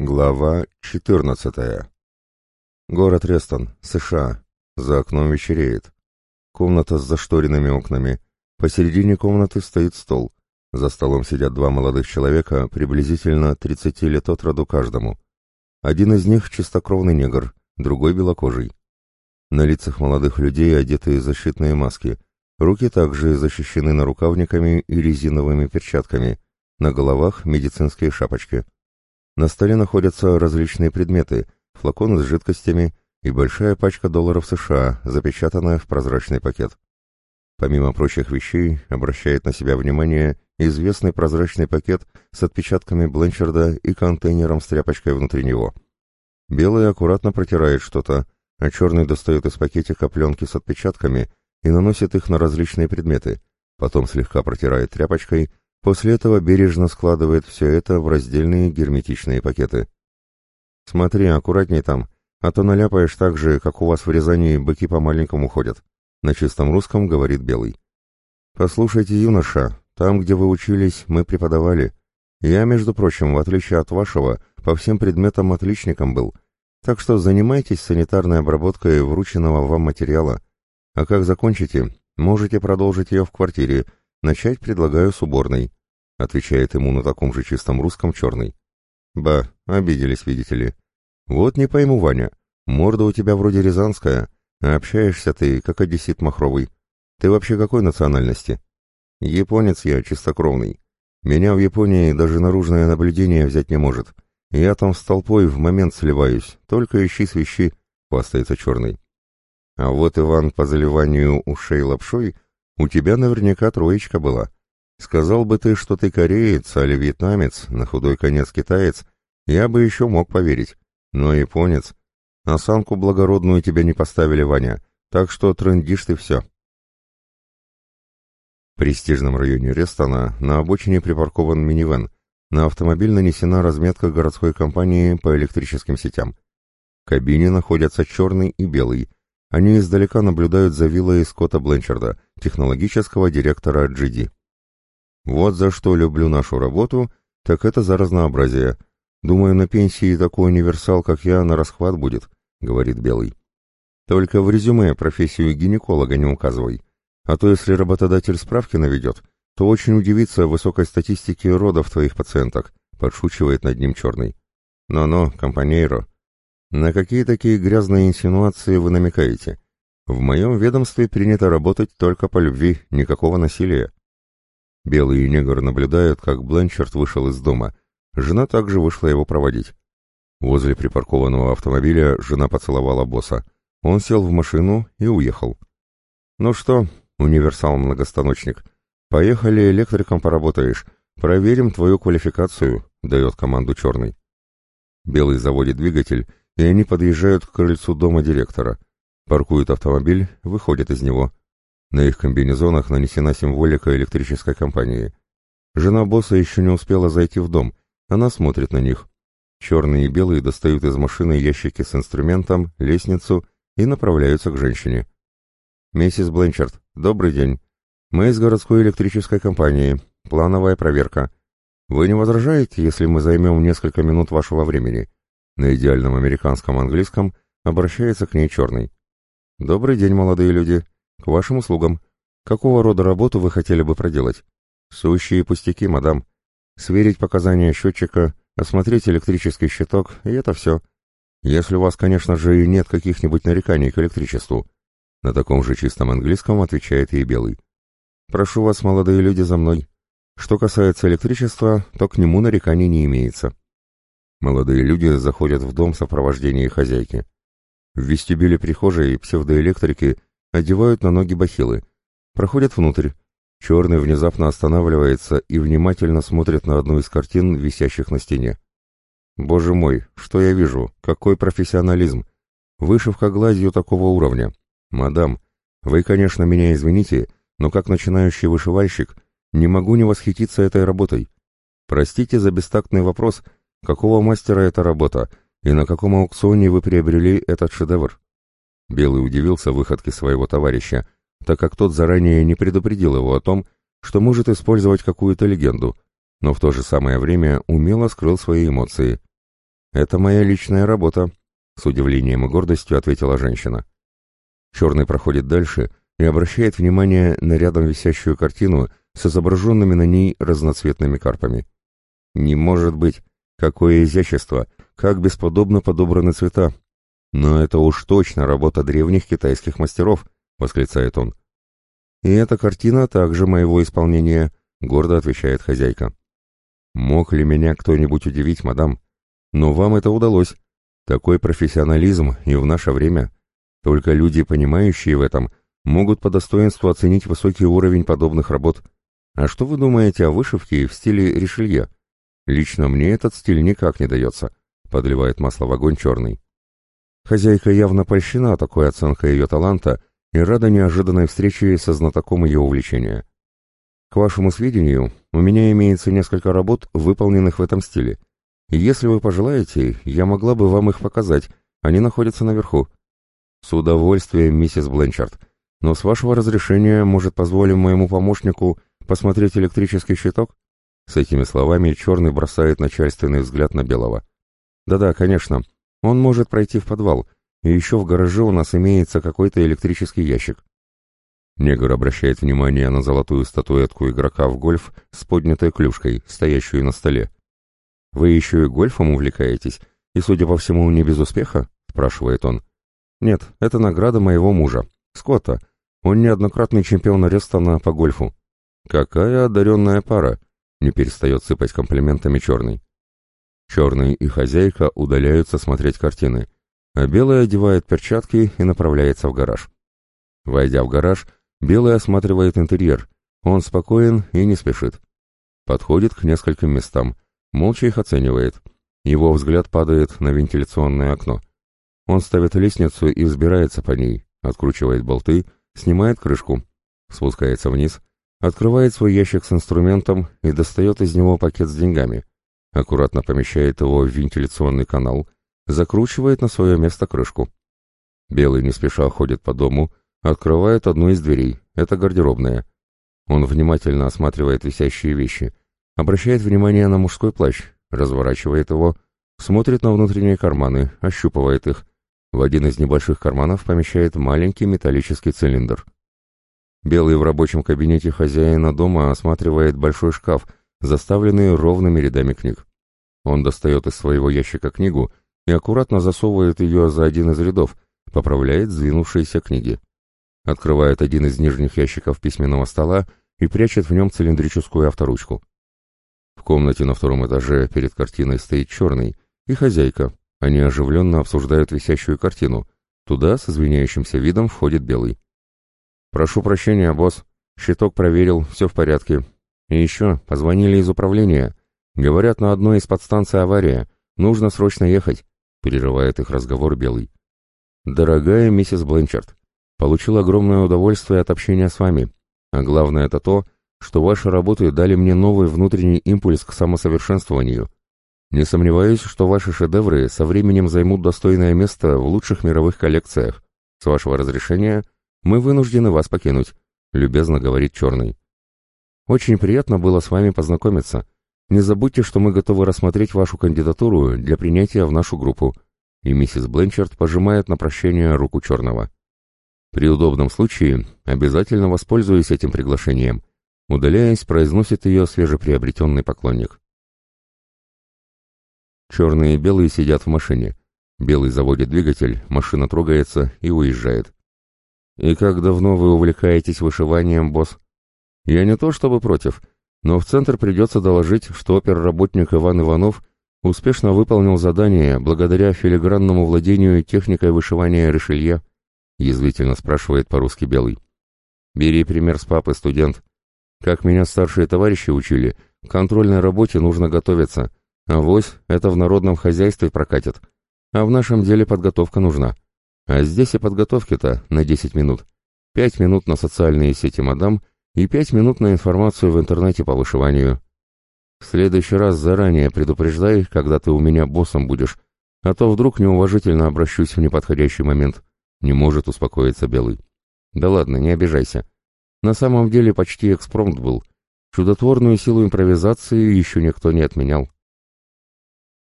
Глава 14. Город Рестон, США. За окном вечереет. Комната с зашторенными окнами. Посередине комнаты стоит стол. За столом сидят два молодых человека, приблизительно 30 лет от роду каждому. Один из них чистокровный негр, другой белокожий. На лицах молодых людей одеты защитные маски. Руки также защищены нарукавниками и резиновыми перчатками. На головах медицинские шапочки. На столе находятся различные предметы, флаконы с жидкостями и большая пачка долларов США, запечатанная в прозрачный пакет. Помимо прочих вещей, обращает на себя внимание известный прозрачный пакет с отпечатками Бленчарда и контейнером с тряпочкой внутри него. Белый аккуратно протирает что-то, а черный достает из пакетика пленки с отпечатками и наносит их на различные предметы, потом слегка протирает тряпочкой После этого бережно складывает все это в раздельные герметичные пакеты. «Смотри, аккуратней там, а то наляпаешь так же, как у вас в Рязани быки по-маленькому ходят», — на чистом русском говорит Белый. «Послушайте, юноша, там, где вы учились, мы преподавали. Я, между прочим, в отличие от вашего, по всем предметам отличником был, так что занимайтесь санитарной обработкой врученного вам материала. А как закончите, можете продолжить ее в квартире, начать предлагаю с уборной. Отвечает ему на таком же чистом русском черный. Ба, обиделись, видите. Вот не пойму, Ваня, морда у тебя вроде рязанская, а общаешься ты, как одессит махровый. Ты вообще какой национальности? Японец я, чистокровный. Меня в Японии даже наружное наблюдение взять не может. Я там с толпой в момент сливаюсь, только ищи свищи, хвастается черный. А вот, Иван, по заливанию ушей лапшой, у тебя наверняка троечка была. Сказал бы ты, что ты кореец, али вьетнамец, на худой конец китаец, я бы еще мог поверить. Но японец... Осанку благородную тебя не поставили, Ваня, так что трындишь ты все. В престижном районе Рестона на обочине припаркован минивэн. На автомобиль нанесена разметка городской компании по электрическим сетям. В кабине находятся черный и белый. Они издалека наблюдают за виллой Скотта Бленчарда, технологического директора GD. Вот за что люблю нашу работу, так это за разнообразие. Думаю, на пенсии такой универсал, как я, на расхват будет, говорит Белый. Только в резюме профессию гинеколога не указывай. А то если работодатель справки наведет, то очень удивится высокой статистике родов твоих пациенток, подшучивает над ним черный. Но-но, компанейро. На какие такие грязные инсинуации вы намекаете? В моем ведомстве принято работать только по любви, никакого насилия. Белый и негр наблюдают, как Бленчард вышел из дома. Жена также вышла его проводить. Возле припаркованного автомобиля жена поцеловала босса. Он сел в машину и уехал. «Ну что, универсал-многостаночник, поехали электриком поработаешь. Проверим твою квалификацию», — дает команду черный. Белый заводит двигатель, и они подъезжают к крыльцу дома директора. Паркуют автомобиль, выходят из него. На их комбинезонах нанесена символика электрической компании. Жена босса еще не успела зайти в дом. Она смотрит на них. Черные и белые достают из машины ящики с инструментом, лестницу и направляются к женщине. «Миссис Бленчард, добрый день. Мы из городской электрической компании. Плановая проверка. Вы не возражаете, если мы займем несколько минут вашего времени?» На идеальном американском английском обращается к ней черный. «Добрый день, молодые люди. К вашим услугам. Какого рода работу вы хотели бы проделать? Сущие пустяки, мадам. Сверить показания счетчика, осмотреть электрический щиток, и это все. Если у вас, конечно же, и нет каких-нибудь нареканий к электричеству. На таком же чистом английском отвечает ей Белый. Прошу вас, молодые люди, за мной. Что касается электричества, то к нему нареканий не имеется. Молодые люди заходят в дом в сопровождении хозяйки. В вестибюле прихожей псевдоэлектрики одевают на ноги бахилы, проходят внутрь. Черный внезапно останавливается и внимательно смотрит на одну из картин, висящих на стене. Боже мой, что я вижу? Какой профессионализм! Вышивка гладью такого уровня. Мадам, вы, конечно, меня извините, но как начинающий вышивальщик не могу не восхититься этой работой. Простите за бестактный вопрос, какого мастера эта работа и на каком аукционе вы приобрели этот шедевр? Белый удивился выходке своего товарища, так как тот заранее не предупредил его о том, что может использовать какую-то легенду, но в то же самое время умело скрыл свои эмоции. Это моя личная работа», — с удивлением и гордостью ответила женщина. Черный проходит дальше и обращает внимание на рядом висящую картину с изображенными на ней разноцветными карпами. «Не может быть! Какое изящество! Как бесподобно подобраны цвета! Но это уж точно работа древних китайских мастеров!» — восклицает он. «И эта картина также моего исполнения», — гордо отвечает хозяйка. «Мог ли меня кто-нибудь удивить, мадам? Но вам это удалось. Такой профессионализм и в наше время. Только люди, понимающие в этом, могут по достоинству оценить высокий уровень подобных работ. А что вы думаете о вышивке в стиле Ришелье? Лично мне этот стиль никак не дается», — подливает масло в огонь черный. Хозяйка явно польщена такой оценкой ее таланта и рада неожиданной встрече со знатоком ее увлечения. К вашему сведению, у меня имеется несколько работ, выполненных в этом стиле. И если вы пожелаете, я могла бы вам их показать, они находятся наверху. С удовольствием, миссис Бленчард. Но с вашего разрешения, может, позволим моему помощнику посмотреть электрический щиток? С этими словами Черный бросает начальственный взгляд на Белого. Да-да, конечно. Он может пройти в подвал, и еще в гараже у нас имеется какой-то электрический ящик. Негр обращает внимание на золотую статуэтку игрока в гольф с поднятой клюшкой, стоящую на столе. «Вы еще и гольфом увлекаетесь, и, судя по всему, не без успеха?» — спрашивает он. «Нет, это награда моего мужа, Скотта. Он неоднократный чемпион Арестона по гольфу». «Какая одаренная пара!» — не перестает сыпать комплиментами Черный. Черный и хозяйка удаляются смотреть картины, а Белый одевает перчатки и направляется в гараж. Войдя в гараж, Белый осматривает интерьер. Он спокоен и не спешит. Подходит к нескольким местам, молча их оценивает. Его взгляд падает на вентиляционное окно. Он ставит лестницу и взбирается по ней, откручивает болты, снимает крышку, спускается вниз, открывает свой ящик с инструментом и достает из него пакет с деньгами, аккуратно помещает его в вентиляционный канал, закручивает на свое место крышку. Белый не спеша ходит по дому, открывает одну из дверей, это гардеробная. Он внимательно осматривает висящие вещи, обращает внимание на мужской плащ, разворачивает его, смотрит на внутренние карманы, ощупывает их. В один из небольших карманов помещает маленький металлический цилиндр. Белый в рабочем кабинете хозяина дома осматривает большой шкаф, заставленный ровными рядами книг. Он достает из своего ящика книгу и аккуратно засовывает ее за один из рядов, поправляет сдвинувшиеся книги открывает один из нижних ящиков письменного стола и прячет в нем цилиндрическую авторучку. В комнате на втором этаже перед картиной стоит черный и хозяйка. Они оживленно обсуждают висящую картину. Туда с извиняющимся видом входит белый. «Прошу прощения, босс. Щиток проверил, все в порядке. И еще, позвонили из управления. Говорят, на одной из подстанций авария. Нужно срочно ехать», — перерывает их разговор Белый. «Дорогая миссис Бленчард, Получил огромное удовольствие от общения с вами. А главное это то, что ваши работы дали мне новый внутренний импульс к самосовершенствованию. Не сомневаюсь, что ваши шедевры со временем займут достойное место в лучших мировых коллекциях. С вашего разрешения мы вынуждены вас покинуть», — любезно говорит Черный. «Очень приятно было с вами познакомиться. Не забудьте, что мы готовы рассмотреть вашу кандидатуру для принятия в нашу группу». И миссис Бленчард пожимает на прощение руку Черного. При удобном случае обязательно воспользуюсь этим приглашением. Удаляясь, произносит ее свежеприобретенный поклонник. Черные и белые сидят в машине. Белый заводит двигатель, машина трогается и уезжает. «И как давно вы увлекаетесь вышиванием, босс?» «Я не то чтобы против, но в центр придется доложить, что оперработник Иван Иванов успешно выполнил задание благодаря филигранному владению техникой вышивания решелье. — язвительно спрашивает по-русски Белый. «Бери пример с папы, студент. Как меня старшие товарищи учили, к контрольной работе нужно готовиться. А вось это в народном хозяйстве прокатит. А в нашем деле подготовка нужна. А здесь и подготовки-то на 10 минут. 5 минут на социальные сети мадам и 5 минут на информацию в интернете по вышиванию. В следующий раз заранее предупреждай, когда ты у меня боссом будешь, а то вдруг неуважительно обращусь в неподходящий момент». Не может успокоиться Белый. Да ладно, не обижайся. На самом деле почти экспромт был. Чудотворную силу импровизации еще никто не отменял.